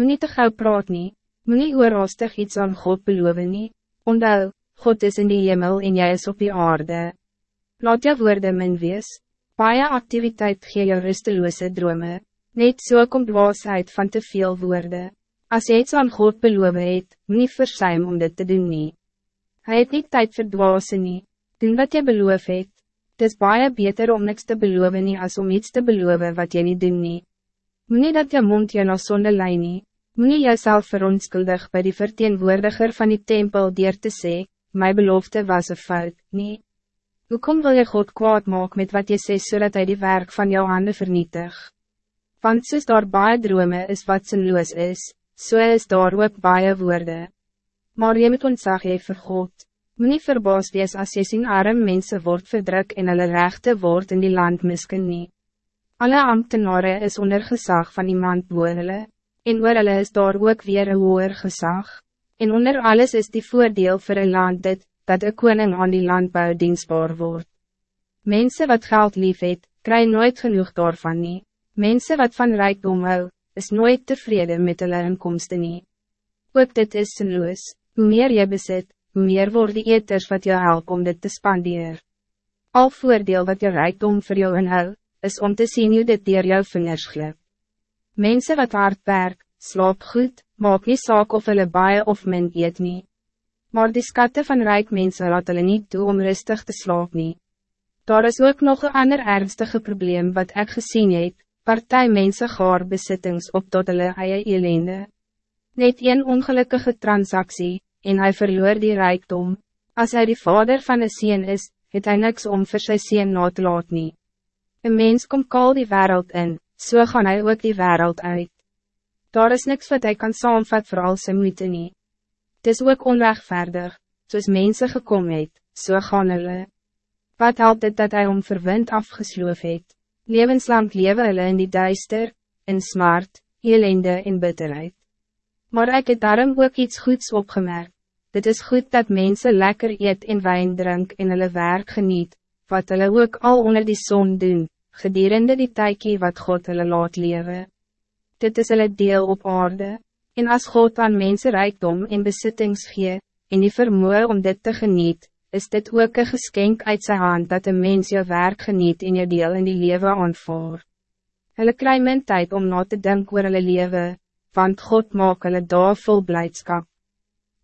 Moet niet te gauw praat nie, moet niet oorhaastig iets aan God beloven nie, onthou, God is in die hemel en jij is op die aarde. Laat jou woorde min wees, baie activiteit gee jou rusteloze drome, net so kom dwaasheid van te veel woorden. Als jy iets aan God beloven het, moet nie versuim om dit te doen nie. Hy het nie tyd vir dwaase nie, doen wat jy beloof het, het is baie beter om niks te beloven nie as om iets te beloven wat jy niet doen nie. Moet nie dat jou mond jou na sonde lei nie, moet nie jouself verontskuldig by die verteenwoordiger van die tempel dier te sê, my belofte was een fout, nie. Hoekom wil je God kwaad maak met wat je sê zodat hij die werk van jou handen vernietig? Want soos daar baie drome is wat sinloos is, so is daar ook baie woorde. Maar je moet ontzag hee vir God. Moet nie verbaas wees as jy sien arm mense word verdruk en hulle rechte word in die land misken nie. Alle ambtenaren is onder gezag van iemand boor hulle, en oor hulle is daar ook weer een hoer gezag. En onder alles is die voordeel voor een land dit, dat de koning aan die landbouw dienstbaar wordt. Mensen wat geld lief het, kry nooit genoeg daarvan nie. Mensen wat van rijkdom hou, is nooit tevreden met hulle inkomsten nie. Ook dit is sinloos, hoe meer je bezit, hoe meer word die eters wat jou help om dit te spandeer. Al voordeel wat je rijkdom voor jou inhou, is om te zien hoe dit dier jou vingers glip. Mensen wat hard werk, slaap goed, maak nie saak of hulle baie of min eet nie. Maar die skatte van rijk mensen laat hulle niet toe om rustig te slaap nie. Daar is ook nog een ander ernstige probleem wat ik gezien het, partij mensen gaar besittings op tot hulle eie elende. Net een ongelukkige transactie, en hij verloor die rijkdom. Als hij die vader van een sien is, het hij niks om vir sy sien na te laat nie. Een mens komt kal die wereld in, so gaan hij ook die wereld uit. Daar is niks wat hij kan saamvat voor al sy moeite nie. Het is ook onrechtvaardig, soos mense gekom het, so gaan hulle. Wat helpt het dat hij om verwind afgesloof het? Levenslang lewe hulle in die duister, in smart, elende en bitterheid. Maar ik het daarom ook iets goeds opgemerkt. Dit is goed dat mensen lekker eet en wijn drink en hulle werk geniet, wat hulle ook al onder die zon doen, gedurende die tijkie wat God hulle laat leven dit is hulle deel op aarde, en als God aan mensen rijkdom en besittings gee, en die vermoe om dit te geniet, is dit ook een geschenk uit zijn hand dat een mens jou werk geniet en je deel in die leven aanvoer. Hulle kry min tijd om na te denken oor hulle leven, want God maak hulle daar vol blijdschap.